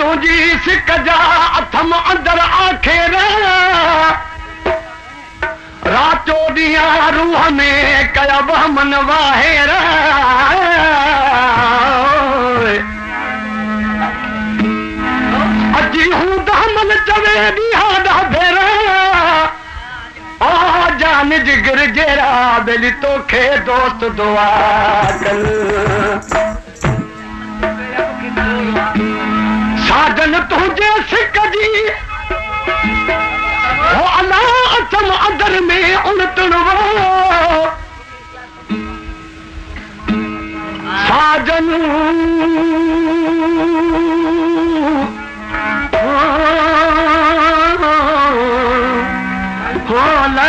تنهنجي سڪ جا اٿم اندر آکير. راتو ڏينهن روهه ۾ ڪيا بهمن واهير. اجي هون دامن چوي ڏينهن ڀير. آ جان جگر جيرا بيلي توکي دوست دعا ڪل साजन तुंहिंजे सिक जी। हो अला अथम अंदर में उणतण साजन। होला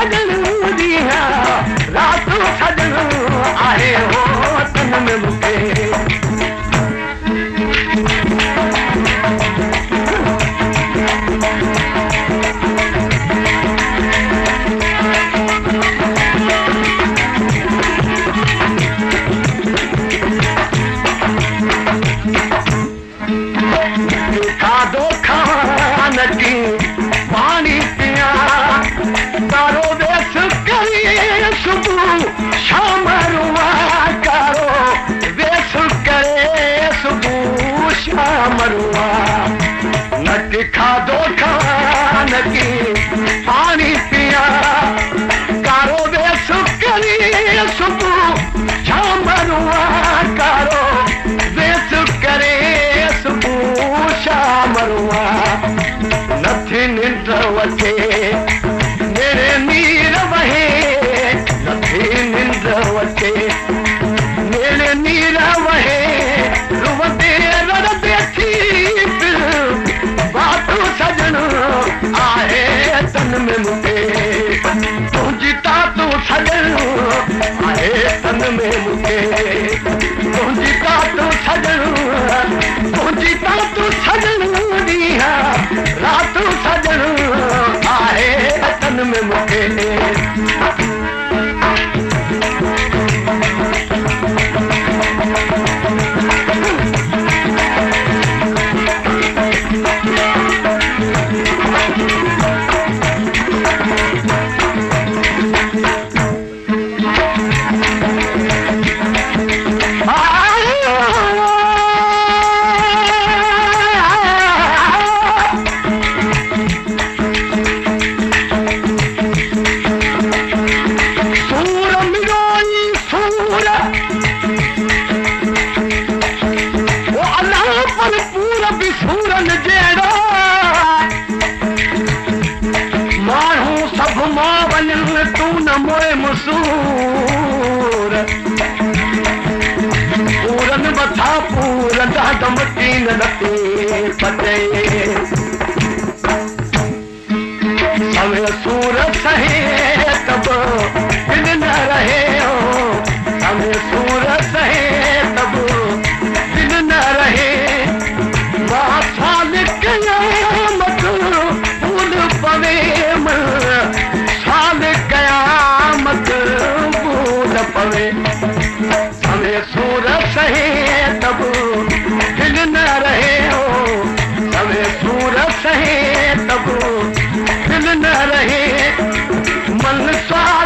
تنهنجي رات آهي هو تن ۾ مون کي सुबुह शाम रुआ करो वेस करे सुबह शाम रुआ नट खाधो खान की पानी पिया कारो वेस करे सुबुह سجن آهي تنهنجي تاتو سجن آهي تن ۾ مون کي تنهنجي تاتو سجن تنهنجي تاتو سجن ڏينهن رات سجن सूरत तब इन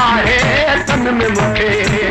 आहे तन में मूंखे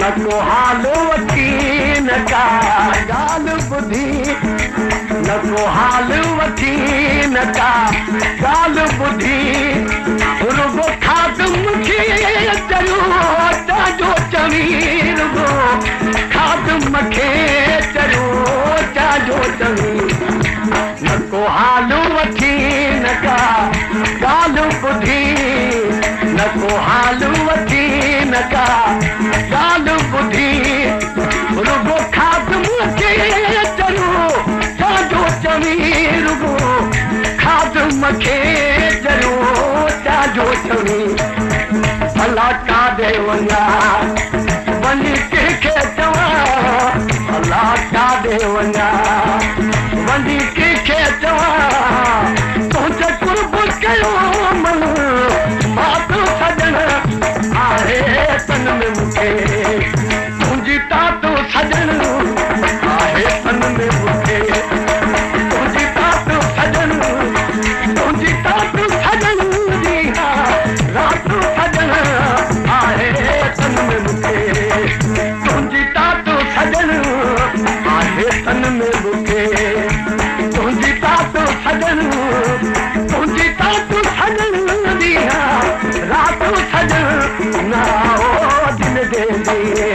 نه ڪو حال وٺي نه ڪا ڳالهه ٻڌي نه حال وٺي نه ڪا ڳالهه ٻڌي رڳو کاد مون کي چيو تازو چوي رڳو کاد مون کي چيو تازو چوي حال وٺي نه ڪا ڳالهه ٻڌي نه ڪو حال وٺي نه ڪا ڳالهه ٻڌي رڳو مون کي چيو تازو چوي رڳو کاد مون کي چيو تازو چوي. ڀلا ڪاڏي وڃان وڃي ڪنهن کي چوان ڀلا ڪاڏي وڃان ڪنهن کي چوان تن ۾ مون کي تنهنجي تاتو سجڻ सजन तुंहिंजी दिया रातू सजन ना दिन देंदी